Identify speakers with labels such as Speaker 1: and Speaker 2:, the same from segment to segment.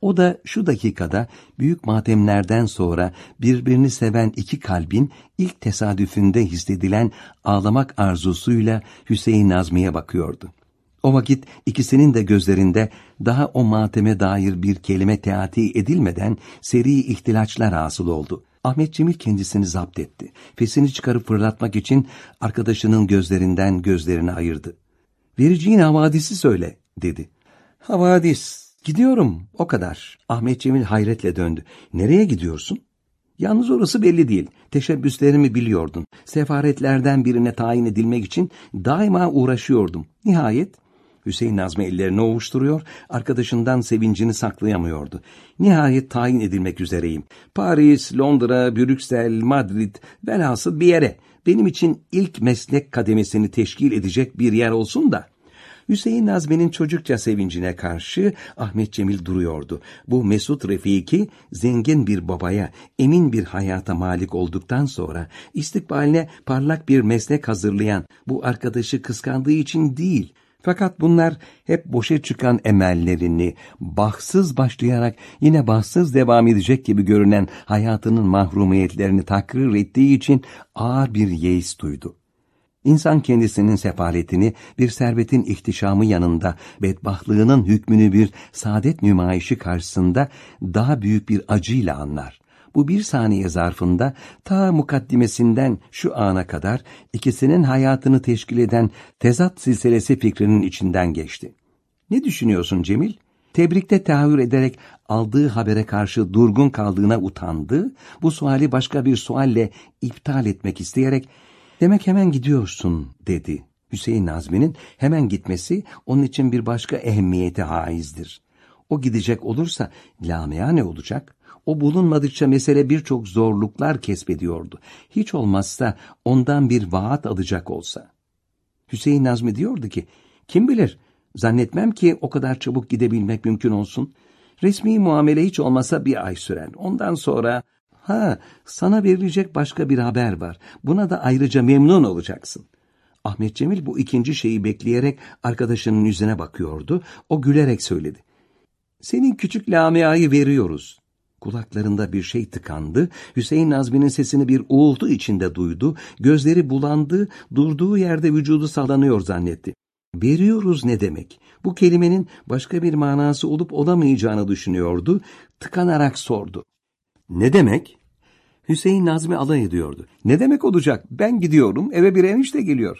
Speaker 1: O da şu dakikada büyük matemlerden sonra birbirini seven iki kalbin ilk tesadüfünde hissedilen ağlamak arzusuyla Hüseyin Nazmi'ye bakıyordu. O vakit ikisinin de gözlerinde daha o mateme dair bir kelime teati edilmeden seri ihtilaçlar hasıl oldu. Ahmet Cemil kendisini zapt etti. Fesini çıkarıp fırlatmak için arkadaşının gözlerinden gözlerini ayırdı. Vericiğin havadisi söyle dedi. Havadis. Gidiyorum o kadar. Ahmet Cemil hayretle döndü. Nereye gidiyorsun? Yalnız orası belli değil. Teşebbüslerimi biliyordun. Sefaretlerden birine tayin edilmek için daima uğraşıyordum. Nihayet Hüseyin Nazmi ellerini ovuşturuyor, arkadaşından sevincini saklayamıyordu. Nihayet tayin edilmek üzereyim. Paris, Londra, Brüksel, Madrid, velhasıl bir yere. Benim için ilk meslek kademesini teşkil edecek bir yer olsun da. Hüseyin Nazmi'nin çocukça sevincine karşı Ahmet Cemil duruyordu. Bu Mesut Refiki zengin bir babaya, emin bir hayata malik olduktan sonra istikbaline parlak bir meslek hazırlayan bu arkadaşı kıskandığı için değil, fakat bunlar hep boşa çıkan emellerini, bahtsız başlayarak yine bahtsız devam edecek gibi görünen hayatının mahrumiyetlerini takrir ettiği için ağır bir yeis duydu. İnsan kendisinin sefaletini bir servetin ihtişamı yanında bedbahtlığının hükmünü bir saadet nümayişi karşısında daha büyük bir acıyla anlar. Bu bir saniye zarfında ta mukaddimesinden şu ana kadar ikisinin hayatını teşkil eden tezat silsilesi fikrinin içinden geçti. Ne düşünüyorsun Cemil? Tebrikte tahayyür ederek aldığı habere karşı durgun kaldığına utandı, bu suali başka bir sualle iptal etmek isteyerek Demek hemen gidiyorsun dedi. Hüseyin Nazmi'nin hemen gitmesi onun için bir başka ehemmiyete haizdir. O gidecek olursa Lamia ne olacak? O bulunmadıkça mesele birçok zorluklar kesbediyordu. Hiç olmazsa ondan bir vaat alacak olsa. Hüseyin Nazmi diyordu ki, kim bilir, zannetmem ki o kadar çabuk gidebilmek mümkün olsun. Resmi muamele hiç olmasa bir ay süren. Ondan sonra Ha, sana verilecek başka bir haber var. Buna da ayrıca memnun olacaksın. Ahmet Cemil bu ikinci şeyi bekleyerek arkadaşının yüzüne bakıyordu. O gülerek söyledi. Senin küçük Lamia'yı veriyoruz. Kulaklarında bir şey tıkandı. Hüseyin Nazmi'nin sesini bir uğultu içinde duydu. Gözleri bulandı. Durduğu yerde vücudu sallanıyor zannetti. Veriyoruz ne demek? Bu kelimenin başka bir manası olup olamayacağını düşünüyordu. Tıkanarak sordu. Ne demek? Hüseyin Nazmi alay ediyordu. Ne demek olacak? Ben gidiyorum, eve bir enişte geliyor.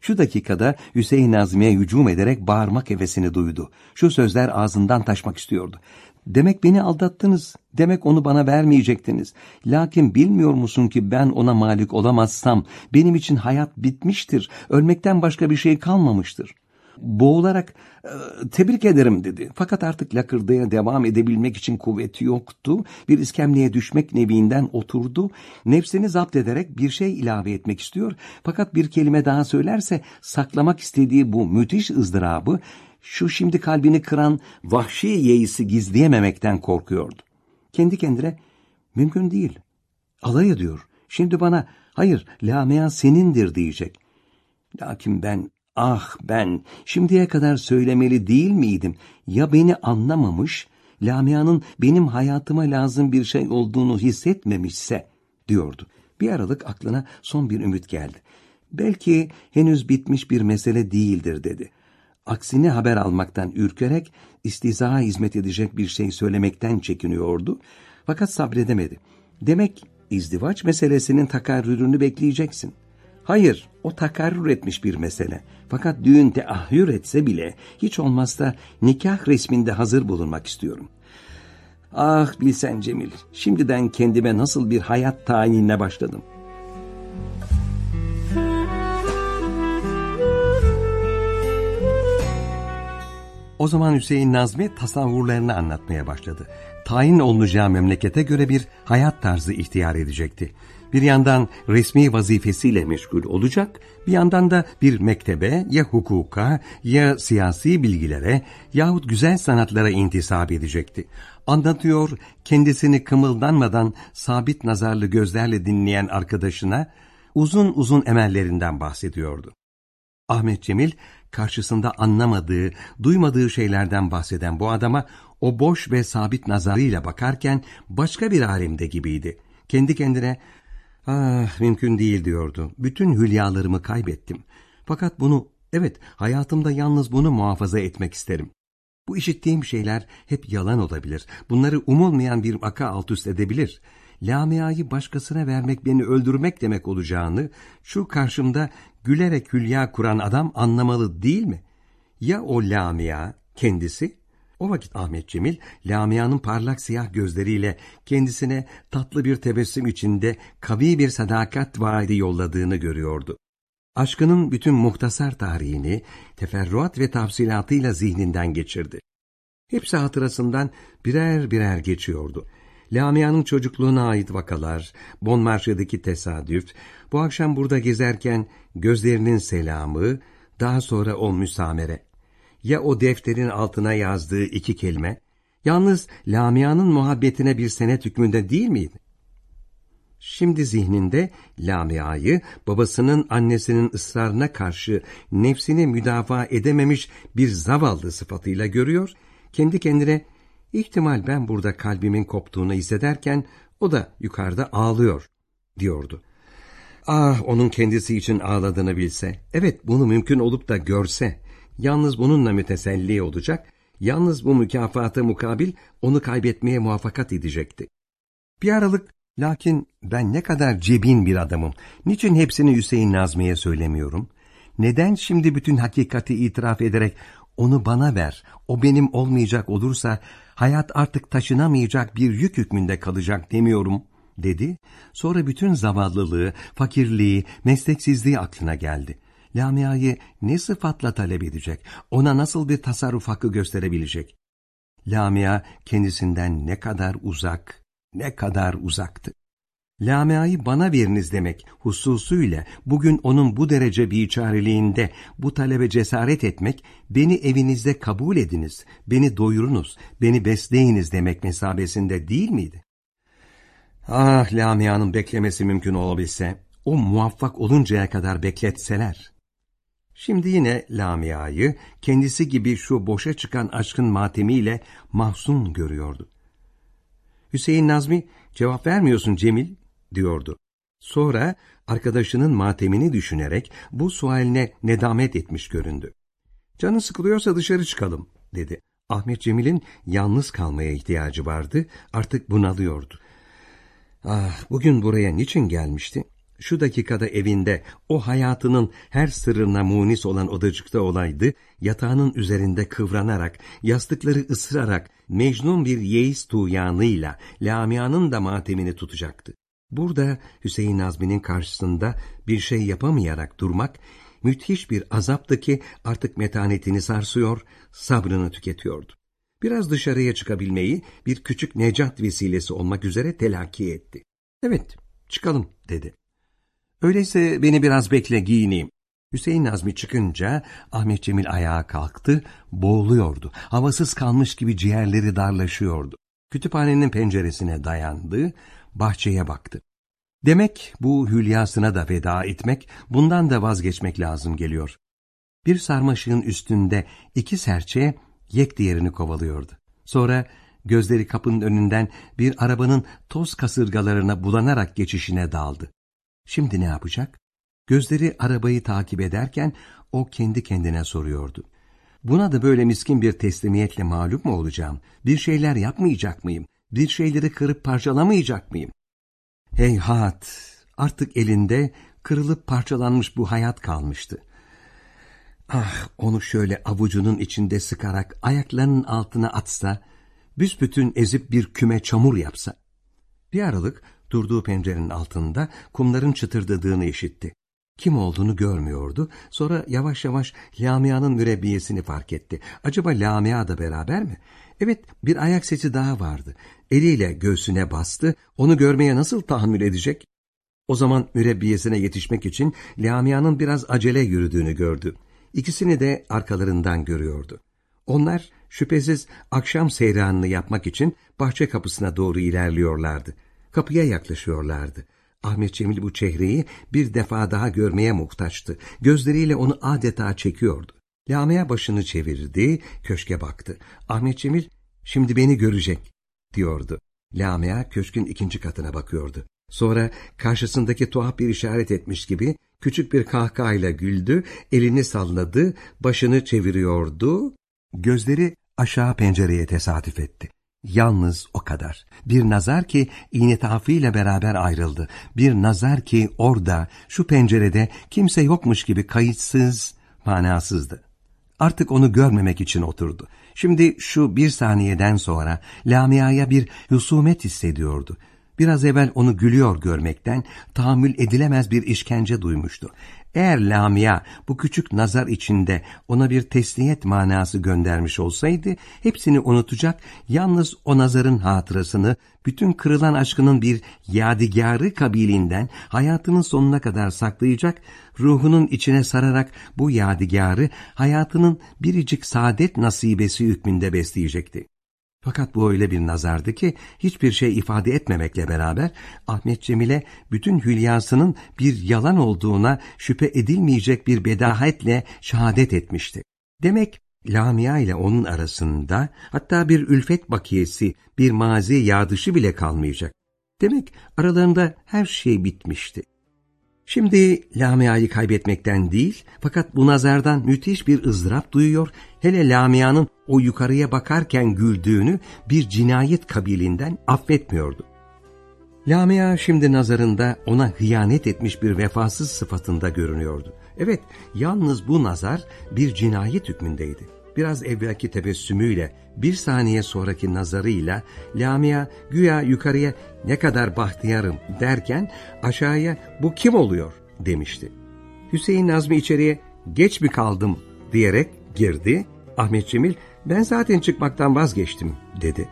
Speaker 1: Şu dakikada Hüseyin Nazmi'ye hücum ederek bağırmak hevesini duydu. Şu sözler ağzından taşmak istiyordu. Demek beni aldattınız. Demek onu bana vermeyecektiniz. Lakin bilmiyor musun ki ben ona malik olamazsam benim için hayat bitmiştir. Ölmekten başka bir şey kalmamıştır boğularak e, tebrik ederim dedi. Fakat artık lakırdaya devam edebilmek için kuvveti yoktu. Bir iskemleye düşmek neviinden oturdu. Nefsini zapt ederek bir şey ilave etmek istiyor. Fakat bir kelime daha söylerse saklamak istediği bu müthiş ızdırabı şu şimdi kalbini kıran vahşi yeisi gizleyememekten korkuyordu. Kendi kendine mümkün değil. Alay ediyor. Şimdi bana hayır Lamia senindir diyecek. Lakin ben Ah ben şimdiye kadar söylemeli değil miydim? Ya beni anlamamış, Lamia'nın benim hayatıma lazım bir şey olduğunu hissetmemişse diyordu. Bir aralık aklına son bir ümit geldi. Belki henüz bitmiş bir mesele değildir dedi. Aksine haber almaktan ürkerek istizaha hizmet edecek bir şey söylemekten çekiniyordu. Fakat sabredemedi. Demek izdivaç meselesinin takarrürünü bekleyeceksin. Hayır, o takarrür etmiş bir mesele. Fakat düğün teahhür etse bile hiç olmazsa nikah resminde hazır bulunmak istiyorum. Ah bilsen Cemil, şimdiden kendime nasıl bir hayat tayinine başladım. O zaman Hüseyin Nazmi tasavvurlarını anlatmaya başladı. Tayin olunacağı memlekete göre bir hayat tarzı ihtiyar edecekti bir yandan resmi vazifesiyle meşgul olacak, bir yandan da bir mektebe ya hukuka ya siyasi bilgilere yahut güzel sanatlara intisap edecekti. Anlatıyor, kendisini kımıldanmadan sabit nazarlı gözlerle dinleyen arkadaşına uzun uzun emellerinden bahsediyordu. Ahmet Cemil karşısında anlamadığı, duymadığı şeylerden bahseden bu adama O boş ve sabit nazarıyla bakarken başka bir alemde gibiydi. Kendi kendine ah mümkün değil diyordu. Bütün hülyalarımı kaybettim. Fakat bunu evet hayatımda yalnız bunu muhafaza etmek isterim. Bu işittiğim şeyler hep yalan olabilir. Bunları umulmayan bir vaka alt üst edebilir. Lamia'yı başkasına vermek beni öldürmek demek olacağını şu karşımda gülerek hülya kuran adam anlamalı değil mi? Ya o Lamia kendisi? O vakit Ahmet Cemil, Lamia'nın parlak siyah gözleriyle kendisine tatlı bir tebessüm içinde kavi bir sadakat vaadi yolladığını görüyordu. Aşkının bütün muhtasar tarihini teferruat ve tafsilatıyla zihninden geçirdi. Hepsi hatırasından birer birer geçiyordu. Lamia'nın çocukluğuna ait vakalar, Bonmarşe'deki tesadüf, bu akşam burada gezerken gözlerinin selamı, daha sonra o müsamere. Ya o defterin altına yazdığı iki kelime, yalnız Lamia'nın muhabbetine bir senet hükmünde değil miydi? Şimdi zihninde Lamia'yı babasının annesinin ısrarına karşı nefsini müdafaa edememiş bir zavallı sıfatıyla görüyor, kendi kendine ihtimal ben burada kalbimin koptuğunu hissederken o da yukarıda ağlıyor diyordu. Ah onun kendisi için ağladığını bilse, evet bunu mümkün olup da görse, yalnız bununla müteselli olacak, yalnız bu mükafata mukabil onu kaybetmeye muvaffakat edecekti. Bir aralık Lakin ben ne kadar cebin bir adamım. Niçin hepsini Hüseyin Nazmi'ye söylemiyorum? Neden şimdi bütün hakikati itiraf ederek onu bana ver, o benim olmayacak olursa hayat artık taşınamayacak bir yük hükmünde kalacak demiyorum, dedi. Sonra bütün zavallılığı, fakirliği, mesleksizliği aklına geldi. Lamia'yı ne sıfatla talep edecek, ona nasıl bir tasarruf hakkı gösterebilecek? Lamia kendisinden ne kadar uzak, ne kadar uzaktı. Lamia'yı bana veriniz demek hususuyla bugün onun bu derece biçareliğinde bu talebe cesaret etmek, beni evinizde kabul ediniz, beni doyurunuz, beni besleyiniz demek mesabesinde değil miydi? Ah Lamia'nın beklemesi mümkün olabilse, o muvaffak oluncaya kadar bekletseler. Şimdi yine Lamia'yı kendisi gibi şu boşa çıkan aşkın matemiyle mahzun görüyordu. Hüseyin Nazmi, cevap vermiyorsun Cemil, diyordu. Sonra arkadaşının matemini düşünerek bu sualine nedamet etmiş göründü. Canı sıkılıyorsa dışarı çıkalım, dedi. Ahmet Cemil'in yalnız kalmaya ihtiyacı vardı, artık bunalıyordu. Ah, bugün buraya niçin gelmişti? Şu dakikada evinde, o hayatının her sırrına munis olan odacıkta olaydı, yatağının üzerinde kıvranarak, yastıkları ısırarak, mecnun bir yeis tuğyanıyla Lamia'nın da matemini tutacaktı. Burada Hüseyin Nazmi'nin karşısında bir şey yapamayarak durmak, müthiş bir azaptı ki artık metanetini sarsıyor, sabrını tüketiyordu. Biraz dışarıya çıkabilmeyi bir küçük necat vesilesi olmak üzere telakki etti. Evet, çıkalım dedi. Öyleyse beni biraz bekle giyineyim. Hüseyin Nazmi çıkınca Ahmet Cemil ayağa kalktı, boğuluyordu. Havasız kalmış gibi ciğerleri darlaşıyordu. Kütüphanenin penceresine dayandı, bahçeye baktı. Demek bu hülyasına da veda etmek, bundan da vazgeçmek lazım geliyor. Bir sarmaşığın üstünde iki serçe yek diğerini kovalıyordu. Sonra gözleri kapının önünden bir arabanın toz kasırgalarına bulanarak geçişine daldı. Şimdi ne yapacak? Gözleri arabayı takip ederken o kendi kendine soruyordu. Buna da böyle miskin bir teslimiyetle mağlup mu olacağım? Bir şeyler yapmayacak mıyım? Bir şeyleri kırıp parçalamayacak mıyım? Heyhat! Artık elinde kırılıp parçalanmış bu hayat kalmıştı. Ah, onu şöyle avucunun içinde sıkarak ayaklarının altına atsa, büsbütün ezip bir küme çamur yapsa. Bir aralık durduğu pencerenin altında kumların çıtırdadığını işitti. Kim olduğunu görmüyordu. Sonra yavaş yavaş Lamia'nın mürebbiyesini fark etti. Acaba Lamia da beraber mi? Evet, bir ayak sesi daha vardı. Eliyle göğsüne bastı. Onu görmeye nasıl tahammül edecek? O zaman mürebbiyesine yetişmek için Lamia'nın biraz acele yürüdüğünü gördü. İkisini de arkalarından görüyordu. Onlar şüphesiz akşam seyranını yapmak için bahçe kapısına doğru ilerliyorlardı. Kapıya yaklaşıyorlardı. Ahmet Cemil bu çehreyi bir defa daha görmeye muhtaçtı. Gözleriyle onu adeta çekiyordu. Lamia başını çevirdi, köşke baktı. Ahmet Cemil, şimdi beni görecek diyordu. Lamia köşkün ikinci katına bakıyordu. Sonra karşısındaki tuhaf bir işaret etmiş gibi küçük bir kahkahayla güldü, elini salladı, başını çeviriyordu. Gözleri aşağı pencereye tesadüf etti. Yalnız o kadar. Bir nazar ki iğnetafıyla beraber ayrıldı. Bir nazar ki orada, şu pencerede kimse yokmuş gibi kayıtsız, manasızdı. Artık onu görmemek için oturdu. Şimdi şu bir saniyeden sonra Lamia'ya bir husumet hissediyordu. Biraz evvel onu gülüyor görmekten tahammül edilemez bir işkence duymuştu. Eğer Lamia bu küçük nazar içinde ona bir tesliyet manası göndermiş olsaydı, hepsini unutacak, yalnız o nazarın hatırasını, bütün kırılan aşkının bir yadigarı kabilinden hayatının sonuna kadar saklayacak, ruhunun içine sararak bu yadigarı hayatının biricik saadet nasibesi hükmünde besleyecekti. Fakat bu öyle bir nazardı ki hiçbir şey ifade etmemekle beraber Ahmet Cemil'e bütün hülyasının bir yalan olduğuna şüphe edilmeyecek bir bedahetle şehadet etmişti. Demek Lamia ile onun arasında hatta bir ülfet bakiyesi, bir mazi yadışı bile kalmayacak. Demek aralarında her şey bitmişti. Şimdi Lamia'yı kaybetmekten değil fakat bu nazardan müthiş bir ızdırap duyuyor, hele Lamia'nın o yukarıya bakarken güldüğünü bir cinayet kabilinden affetmiyordu. Lamia şimdi nazarında ona hıyanet etmiş bir vefasız sıfatında görünüyordu. Evet, yalnız bu nazar bir cinayet hükmündeydi. Biraz evvelki tebessümüyle, bir saniye sonraki nazarıyla Lamia güya yukarıya ne kadar bahtiyarım derken aşağıya bu kim oluyor demişti. Hüseyin Nazmi içeriye geç mi kaldım diyerek girdi. Ahmet Cemil ben zaten çıkmaktan vazgeçtim dedi.